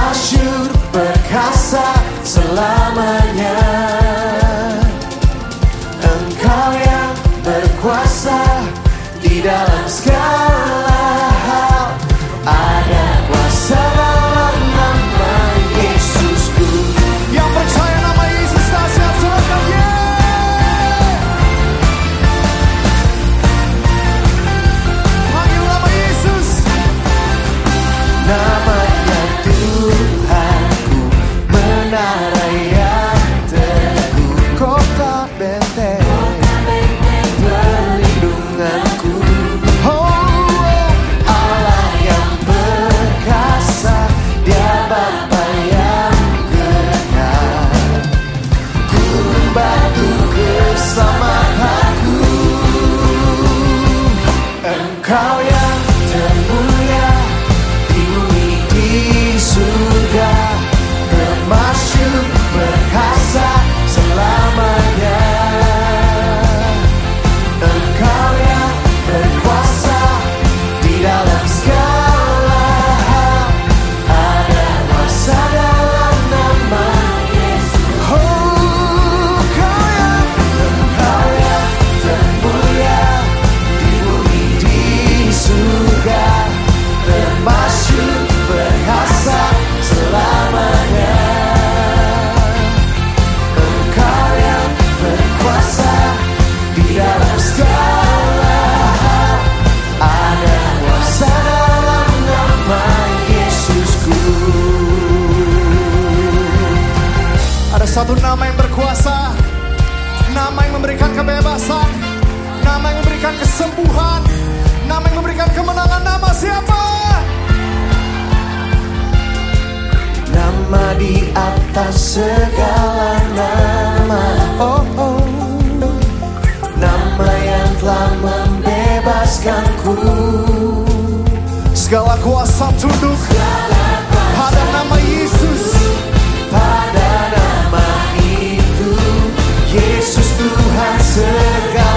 masyur perkasa selama satu nama yang berkuasa, nama yang memberikan kebebasan, nama yang memberikan kesembuhan, nama yang memberikan kemenangan. Nama siapa? Nama di atas segala nama. Oh, oh. Nama yang telah membebaskanku. Segala kuasa tunduk. Segala Yesus Tuhan segala